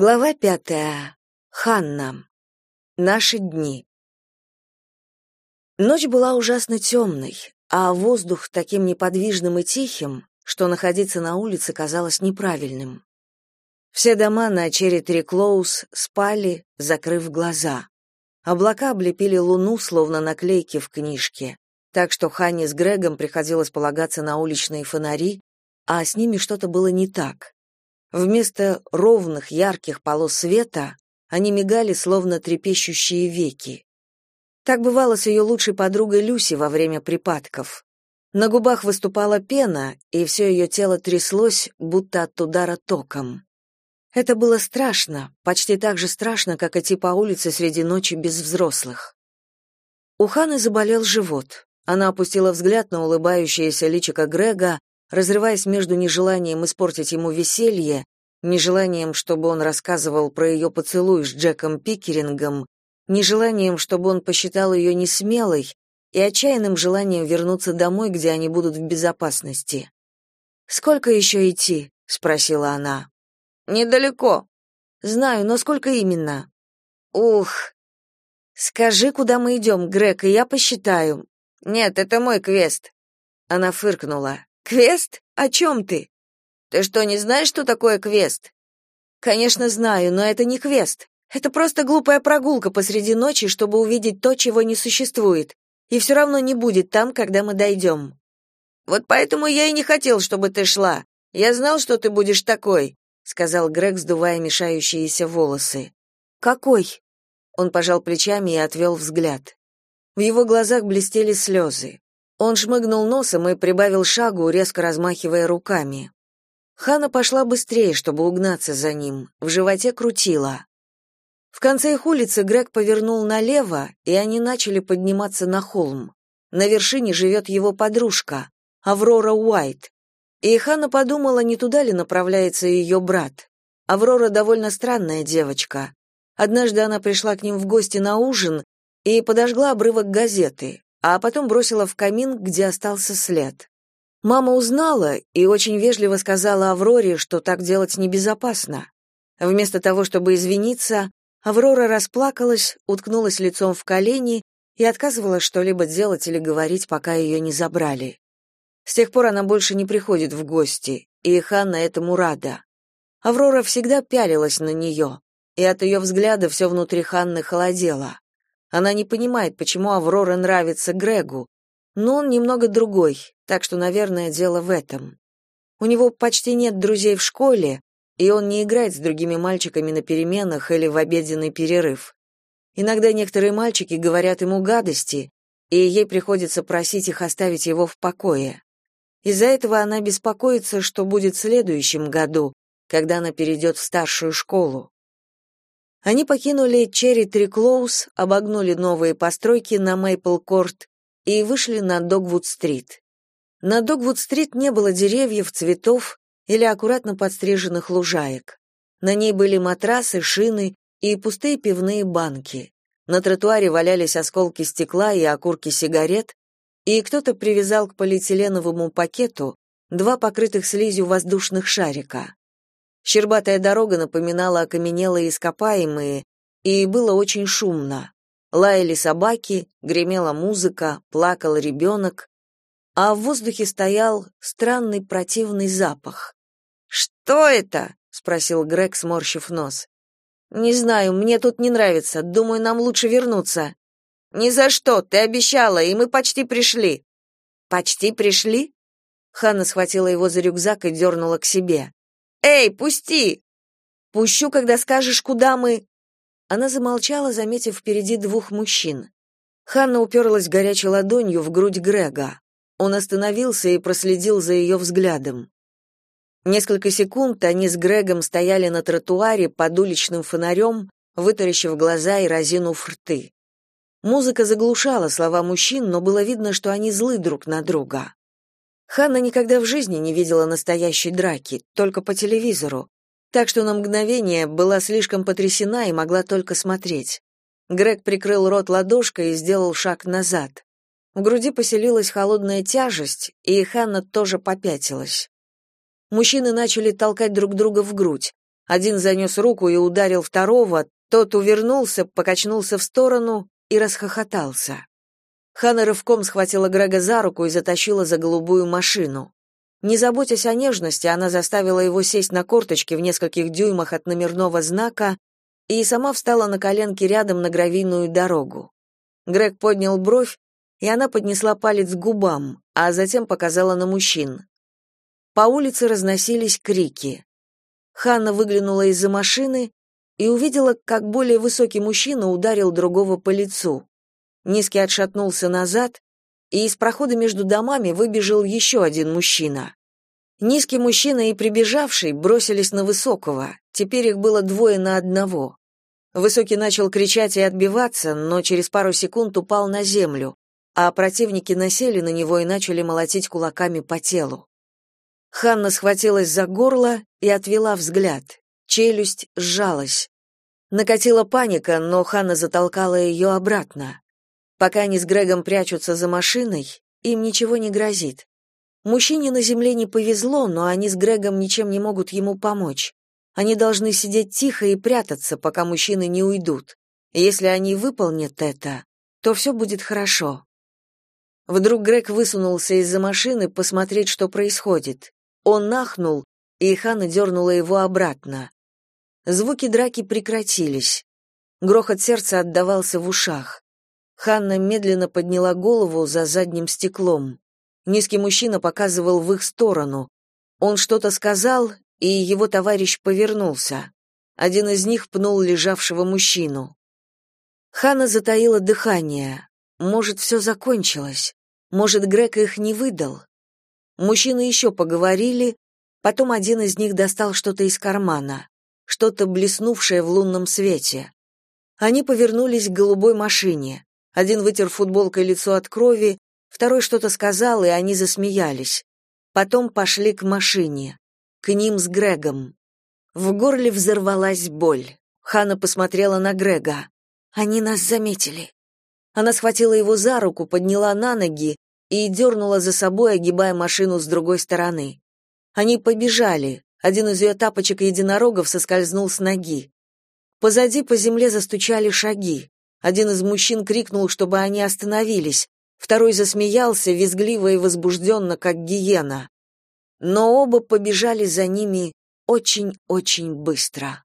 Глава пятая. Ханна. Наши дни. Ночь была ужасно темной, а воздух таким неподвижным и тихим, что находиться на улице казалось неправильным. Все дома на Черри Клоус спали, закрыв глаза. Облака облепили луну, словно наклейки в книжке, так что Ханне с Грегом приходилось полагаться на уличные фонари, а с ними что-то было не так. Вместо ровных ярких полос света они мигали, словно трепещущие веки. Так бывало с ее лучшей подругой Люси во время припадков. На губах выступала пена, и все ее тело тряслось, будто от удара током. Это было страшно, почти так же страшно, как идти по улице среди ночи без взрослых. У Ханы заболел живот. Она опустила взгляд на улыбающееся личико Грега, разрываясь между нежеланием испортить ему веселье, нежеланием, чтобы он рассказывал про ее поцелуй с Джеком Пикерингом, нежеланием, чтобы он посчитал ее несмелой, и отчаянным желанием вернуться домой, где они будут в безопасности. «Сколько еще идти?» — спросила она. «Недалеко». «Знаю, но сколько именно?» «Ух». «Скажи, куда мы идем, Грег, и я посчитаю». «Нет, это мой квест». Она фыркнула. Квест? О чем ты? Ты что, не знаешь, что такое квест? Конечно, знаю, но это не квест. Это просто глупая прогулка посреди ночи, чтобы увидеть то, чего не существует. И все равно не будет там, когда мы дойдем». Вот поэтому я и не хотел, чтобы ты шла. Я знал, что ты будешь такой, сказал Грег, сдувая мешающиеся волосы. Какой? Он пожал плечами и отвел взгляд. В его глазах блестели слезы. Он шмыгнул носом и прибавил шагу, резко размахивая руками. Хана пошла быстрее, чтобы угнаться за ним. В животе крутила. В конце их улицы Грег повернул налево, и они начали подниматься на холм. На вершине живет его подружка, Аврора Уайт. И Хана подумала, не туда ли направляется ее брат. Аврора довольно странная девочка. Однажды она пришла к ним в гости на ужин и подожгла обрывок газеты а потом бросила в камин, где остался след. Мама узнала и очень вежливо сказала Авроре, что так делать небезопасно. Вместо того, чтобы извиниться, Аврора расплакалась, уткнулась лицом в колени и отказывалась что-либо делать или говорить, пока ее не забрали. С тех пор она больше не приходит в гости, и Ханна этому рада. Аврора всегда пялилась на нее, и от ее взгляда все внутри Ханны холодело. Она не понимает, почему Аврора нравится Грегу, но он немного другой, так что, наверное, дело в этом. У него почти нет друзей в школе, и он не играет с другими мальчиками на переменах или в обеденный перерыв. Иногда некоторые мальчики говорят ему гадости, и ей приходится просить их оставить его в покое. Из-за этого она беспокоится, что будет в следующем году, когда она перейдет в старшую школу. Они покинули Черри Три Клоус, обогнули новые постройки на Мейпл-Корт и вышли на Догвуд-стрит. На Догвуд-стрит не было деревьев, цветов или аккуратно подстриженных лужаек. На ней были матрасы, шины и пустые пивные банки. На тротуаре валялись осколки стекла и окурки сигарет, и кто-то привязал к полиэтиленовому пакету два покрытых слизью воздушных шарика. Щербатая дорога напоминала окаменелые ископаемые, и было очень шумно. Лаяли собаки, гремела музыка, плакал ребенок, а в воздухе стоял странный противный запах. «Что это?» — спросил Грег, сморщив нос. «Не знаю, мне тут не нравится. Думаю, нам лучше вернуться». «Ни за что, ты обещала, и мы почти пришли». «Почти пришли?» Ханна схватила его за рюкзак и дернула к себе. Эй, пусти. Пущу, когда скажешь, куда мы. Она замолчала, заметив впереди двух мужчин. Ханна уперлась горячей ладонью в грудь Грега. Он остановился и проследил за ее взглядом. Несколько секунд они с Грегом стояли на тротуаре под уличным фонарем, вытаращив глаза и разинув рты. Музыка заглушала слова мужчин, но было видно, что они злы друг на друга. Ханна никогда в жизни не видела настоящей драки, только по телевизору, так что на мгновение была слишком потрясена и могла только смотреть. Грег прикрыл рот ладошкой и сделал шаг назад. В груди поселилась холодная тяжесть, и Ханна тоже попятилась. Мужчины начали толкать друг друга в грудь. Один занес руку и ударил второго, тот увернулся, покачнулся в сторону и расхохотался. Ханна рывком схватила Грега за руку и затащила за голубую машину. Не заботясь о нежности, она заставила его сесть на корточки в нескольких дюймах от номерного знака и сама встала на коленки рядом на гравийную дорогу. Грег поднял бровь, и она поднесла палец к губам, а затем показала на мужчин. По улице разносились крики. Ханна выглянула из-за машины и увидела, как более высокий мужчина ударил другого по лицу. Низкий отшатнулся назад, и из прохода между домами выбежал еще один мужчина. Низкий мужчина и прибежавший бросились на Высокого, теперь их было двое на одного. Высокий начал кричать и отбиваться, но через пару секунд упал на землю, а противники насели на него и начали молотить кулаками по телу. Ханна схватилась за горло и отвела взгляд. Челюсть сжалась. Накатила паника, но Ханна затолкала ее обратно. Пока они с Грегом прячутся за машиной, им ничего не грозит. Мужчине на земле не повезло, но они с Грегом ничем не могут ему помочь. Они должны сидеть тихо и прятаться, пока мужчины не уйдут. Если они выполнят это, то все будет хорошо. Вдруг Грег высунулся из-за машины посмотреть, что происходит. Он нахнул, и Ханна дернула его обратно. Звуки драки прекратились. Грохот сердца отдавался в ушах. Ханна медленно подняла голову за задним стеклом. Низкий мужчина показывал в их сторону. Он что-то сказал, и его товарищ повернулся. Один из них пнул лежавшего мужчину. Ханна затаила дыхание. Может, все закончилось. Может, Грег их не выдал. Мужчины еще поговорили, потом один из них достал что-то из кармана, что-то блеснувшее в лунном свете. Они повернулись к голубой машине. Один вытер футболкой лицо от крови, второй что-то сказал, и они засмеялись. Потом пошли к машине, к ним с Грегом. В горле взорвалась боль. Хана посмотрела на Грега. Они нас заметили. Она схватила его за руку, подняла на ноги и дернула за собой, огибая машину с другой стороны. Они побежали. Один из ее тапочек единорогов соскользнул с ноги. Позади по земле застучали шаги. Один из мужчин крикнул, чтобы они остановились. Второй засмеялся, визгливо и возбужденно, как гиена. Но оба побежали за ними очень-очень быстро.